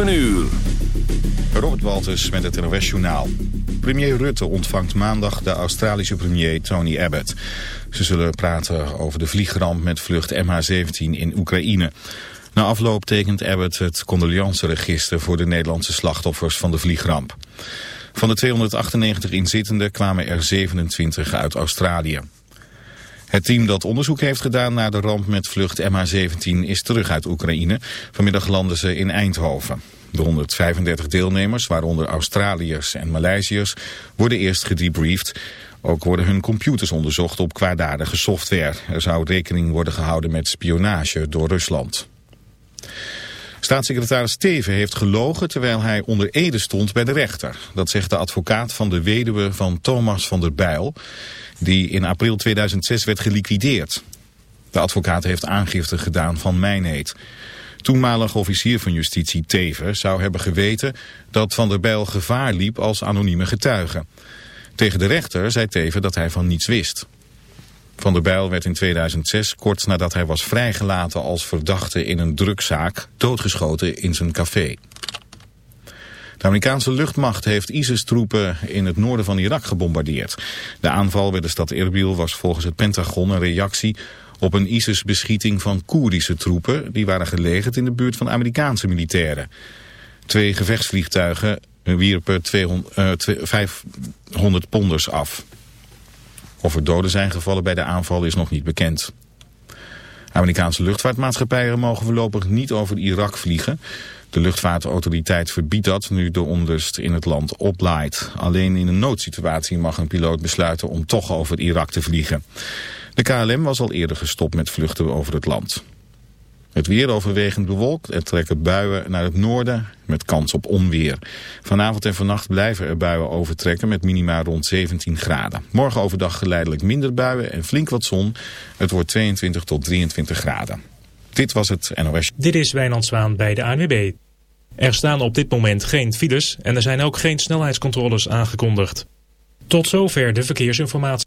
Een uur. Robert Walters met het NOS Journaal. Premier Rutte ontvangt maandag de Australische premier Tony Abbott. Ze zullen praten over de vliegramp met vlucht MH17 in Oekraïne. Na afloop tekent Abbott het condoleanceregister voor de Nederlandse slachtoffers van de vliegramp. Van de 298 inzittenden kwamen er 27 uit Australië. Het team dat onderzoek heeft gedaan naar de ramp met vlucht MH17 is terug uit Oekraïne. Vanmiddag landen ze in Eindhoven. De 135 deelnemers, waaronder Australiërs en Maleisiërs, worden eerst gedebriefd. Ook worden hun computers onderzocht op kwaadaardige software. Er zou rekening worden gehouden met spionage door Rusland. Staatssecretaris Steven heeft gelogen terwijl hij onder ede stond bij de rechter. Dat zegt de advocaat van de weduwe van Thomas van der Bijl die in april 2006 werd geliquideerd. De advocaat heeft aangifte gedaan van mijnheid. Toenmalig officier van justitie Teven zou hebben geweten dat Van der Bijl gevaar liep als anonieme getuige. Tegen de rechter zei Teven dat hij van niets wist. Van der Bijl werd in 2006, kort nadat hij was vrijgelaten als verdachte in een drugzaak, doodgeschoten in zijn café. De Amerikaanse luchtmacht heeft ISIS-troepen in het noorden van Irak gebombardeerd. De aanval bij de stad Erbil was volgens het Pentagon een reactie op een ISIS-beschieting van Koerdische troepen... die waren gelegerd in de buurt van Amerikaanse militairen. Twee gevechtsvliegtuigen wierpen 200, uh, 500 ponders af. Of er doden zijn gevallen bij de aanval is nog niet bekend. Amerikaanse luchtvaartmaatschappijen mogen voorlopig niet over Irak vliegen. De luchtvaartautoriteit verbiedt dat nu de onrust in het land oplaait. Alleen in een noodsituatie mag een piloot besluiten om toch over Irak te vliegen. De KLM was al eerder gestopt met vluchten over het land. Het weer overwegend bewolkt. Er trekken buien naar het noorden met kans op onweer. Vanavond en vannacht blijven er buien overtrekken met minima rond 17 graden. Morgen overdag geleidelijk minder buien en flink wat zon. Het wordt 22 tot 23 graden. Dit was het NOS. Dit is Wijnand Zwaan bij de ANWB. Er staan op dit moment geen files en er zijn ook geen snelheidscontroles aangekondigd. Tot zover de verkeersinformatie.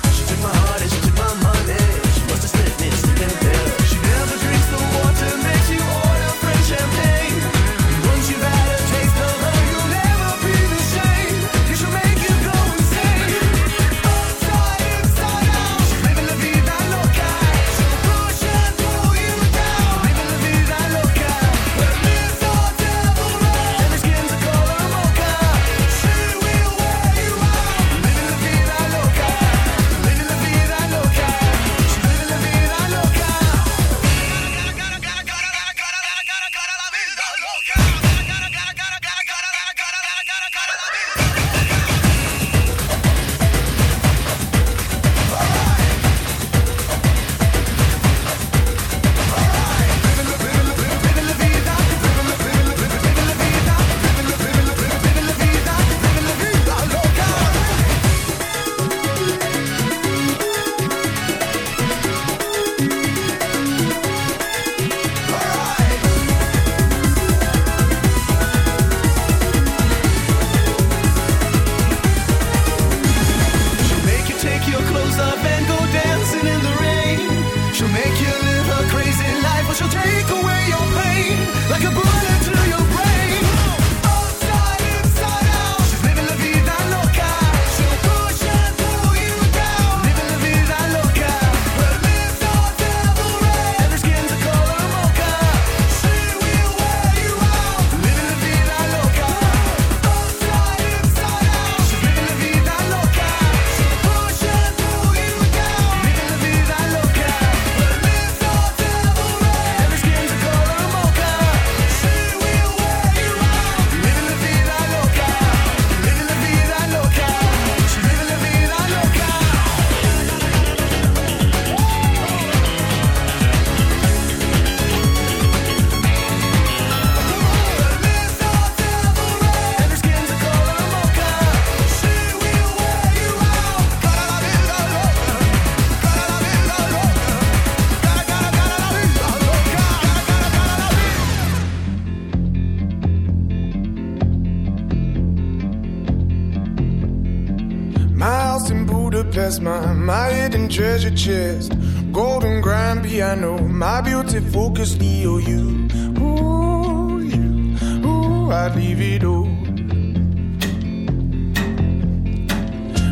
I know my beauty focus on you. Ooh, you, ooh, I'd leave it all.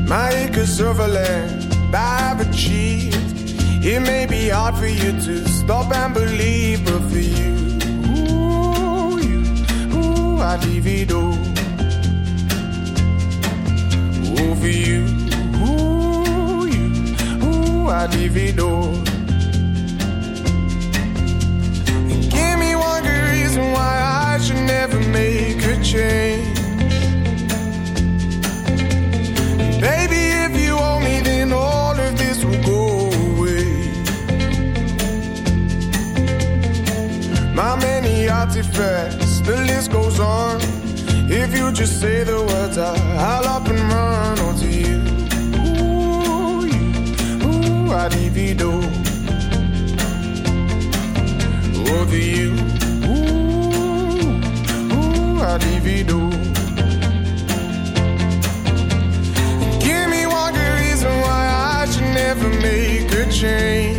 My acres of land I've achieved. It may be hard for you to stop and believe, but for you, ooh, you, ooh, I'd leave it all. song. If you just say the words, I, I'll up and run onto oh, you. Ooh, you, ooh, I'd divido. Over oh, you, ooh, ooh, I divido. Give me one good reason why I should never make a change.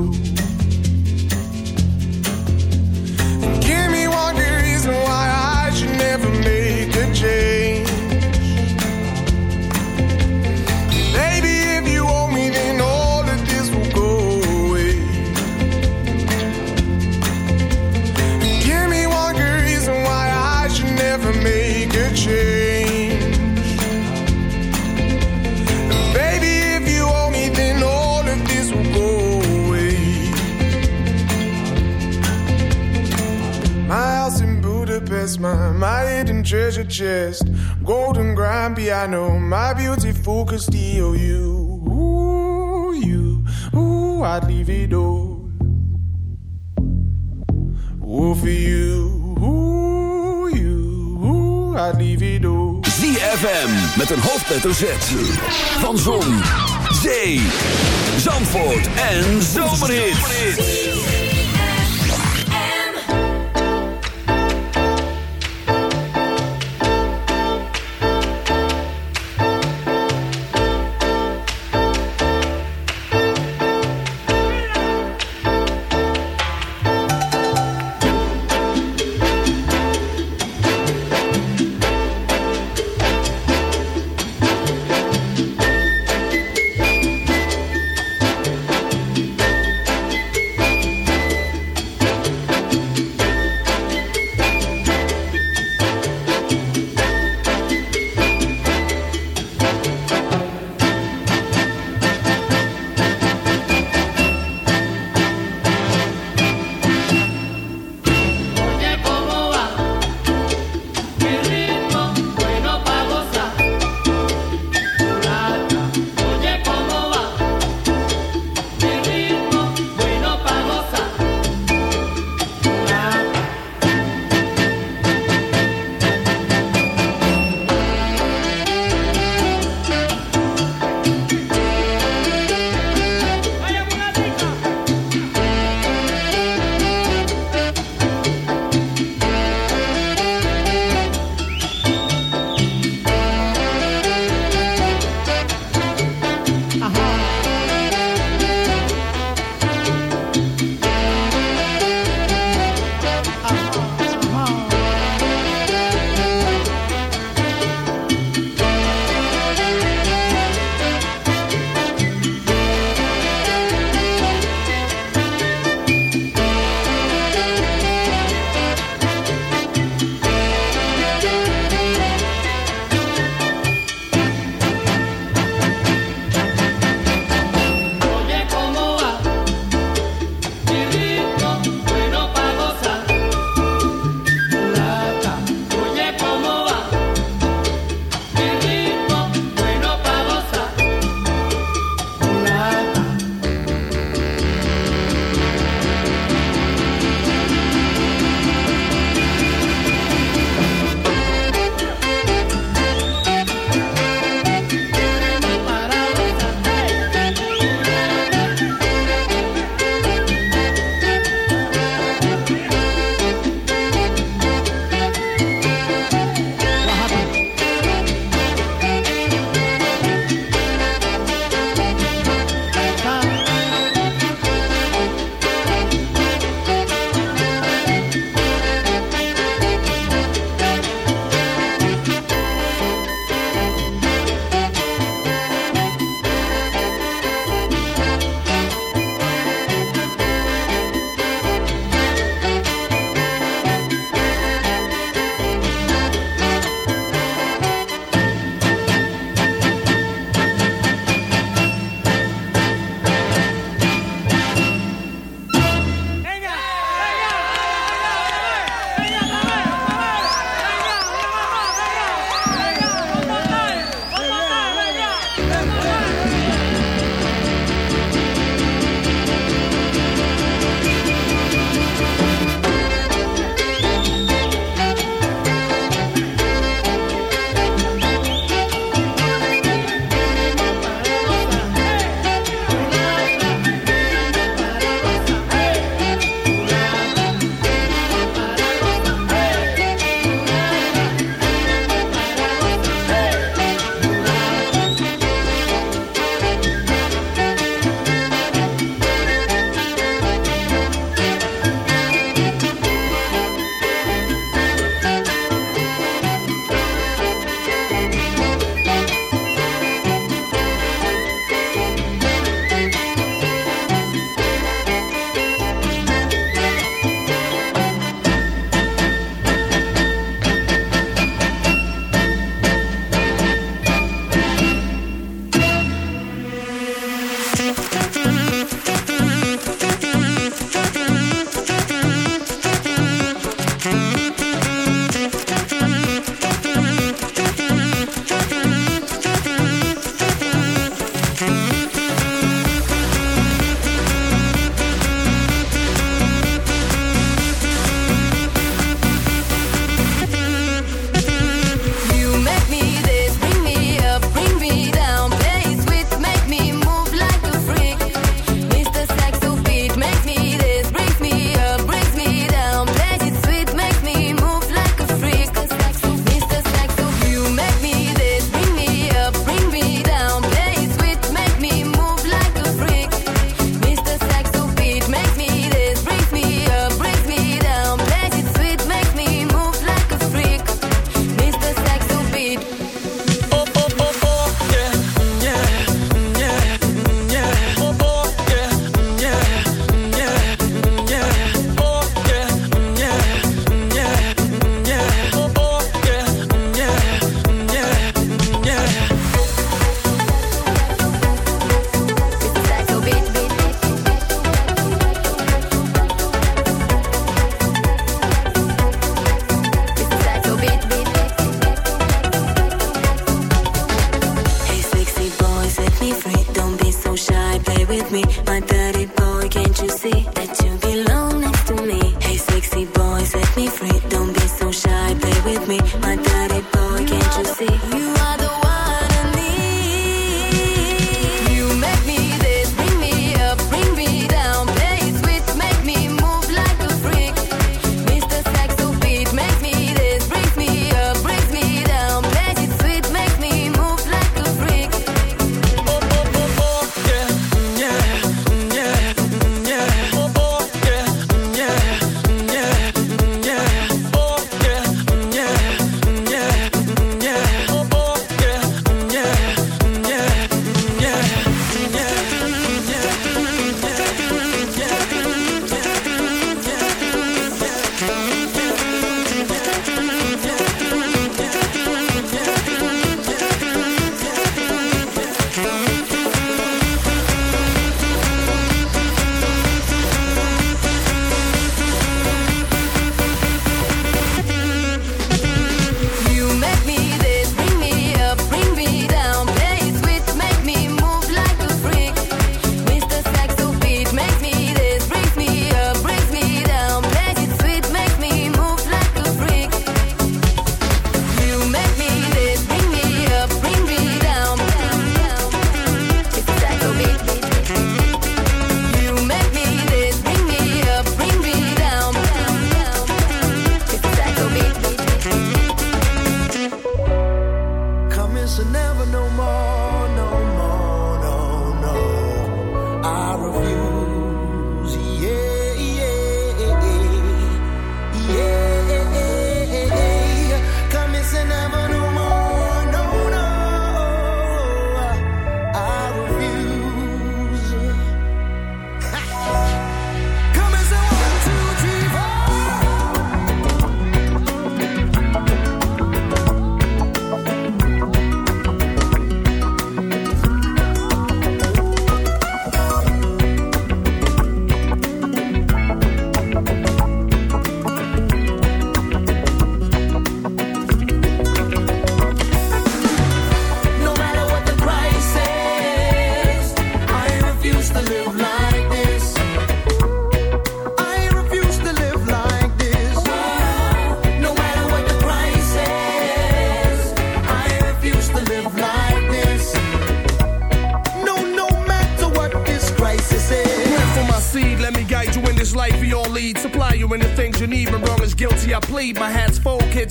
Treasure chest, golden grand piano, my beautiful Castillo. You, ooh, you, ooh, I'd leave it all. Ooh, for you, ooh, you, ooh, I'd leave it all. ZFM met een hoofdletter Z. Van Zon, Zee, Zandvoort en Zomerhits.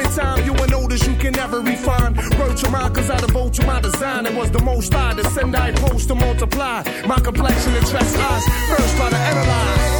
In time, you will notice you can never refine. Wrote your mind, cause I devote to my design. It was the most I to send, I post to multiply. My complexion attracts eyes, first try to analyze.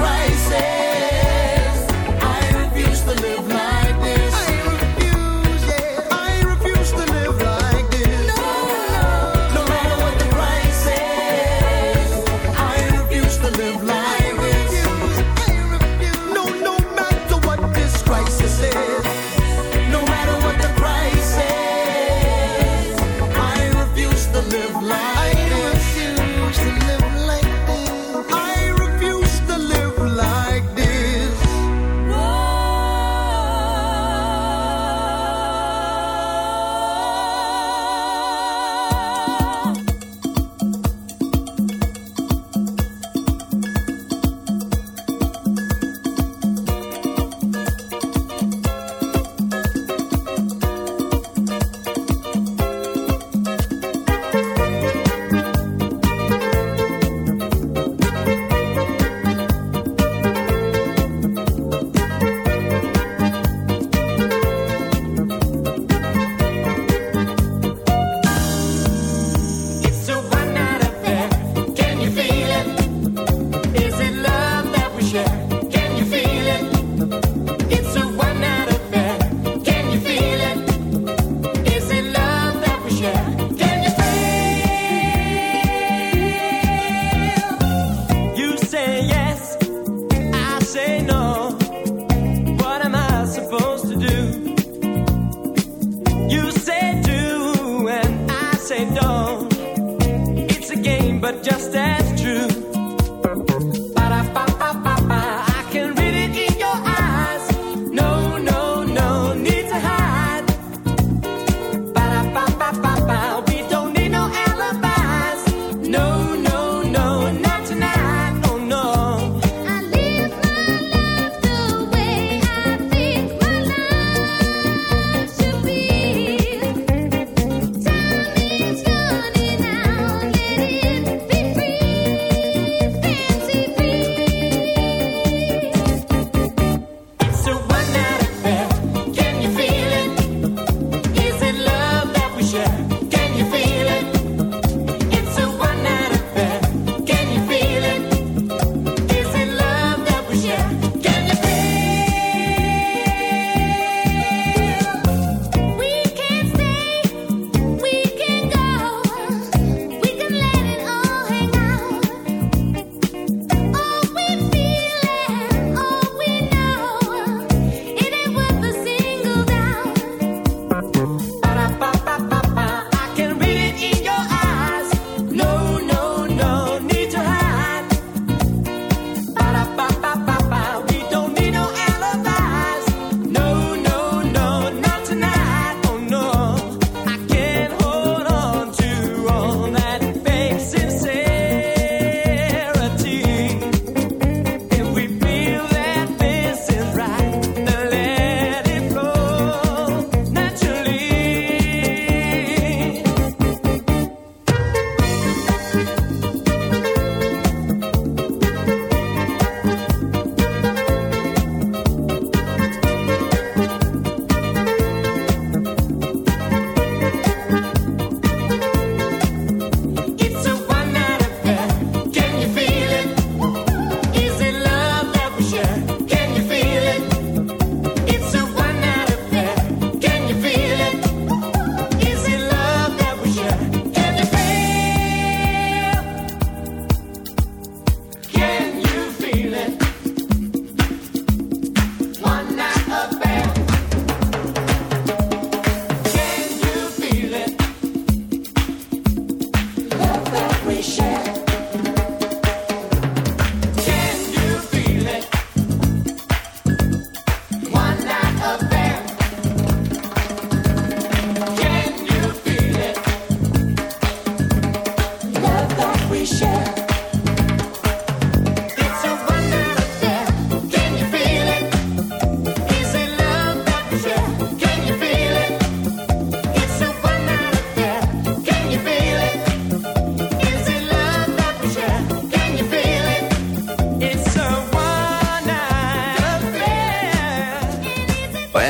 crisis. Eh?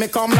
Me come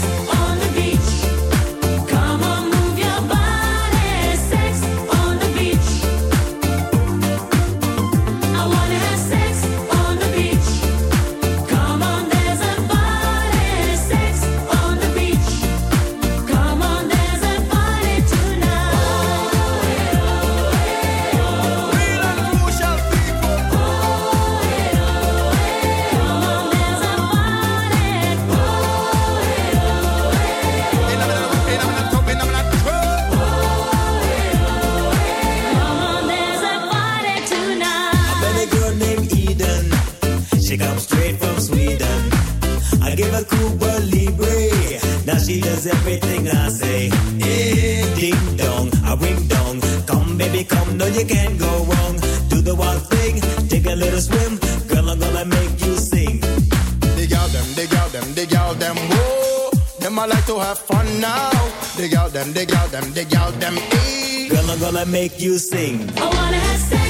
them, dig out them, dig out them. E. Girl, I'm gonna make you sing. I wanna have sex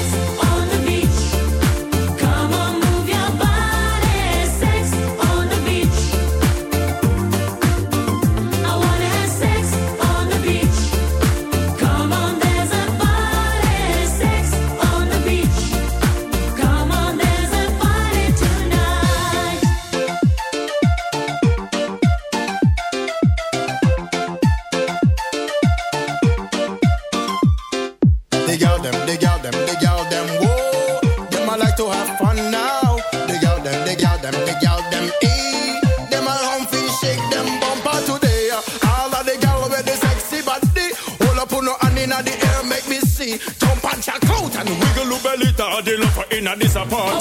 inna a